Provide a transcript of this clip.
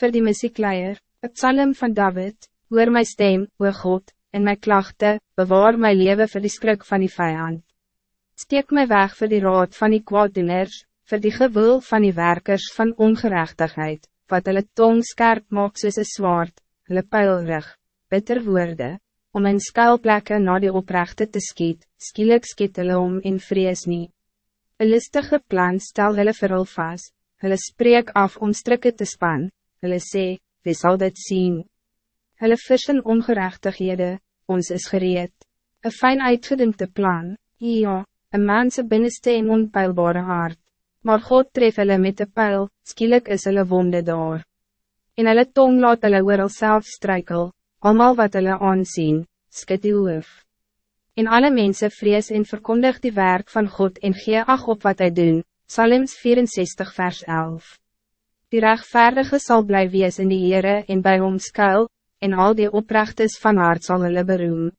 Voor die muziekleier, het psalm van David, hoor my stem, o God, en my klachte, bewaar my leven voor die skrik van die vijand. Steek my weg voor die raad van die kwaaddoeners, voor die gewoel van die werkers van ongerechtigheid, wat hulle tong skerp maak soos een zwaard, hulle pijlrig, bitter woorde, om in skuilplekke na die oprechte te skiet, skielik skiet hulle om en vrees nie. Een listige plan stel hulle vir hul vast, hulle spreek af om strikke te span, hulle sê, wie sal dit zien? Hulle vissen ongerechtighede, ons is gereed. Een fijn uitgedinkte plan, ja, een manse binnenste en onpeilbare hart. Maar God tref hulle met de pijl, skielik is hulle wonde daar. En hulle tong laat hulle oor self struikel, allemaal wat hulle aansien, skit die hoof. En alle mensen vrees en verkondig die werk van God en gee ag op wat hij doen, Psalms 64 vers 11. Die rechtvaardige zal blijven wees in die Heere en bij hom skuil, en al die oprechtes van hart zal hulle beroem.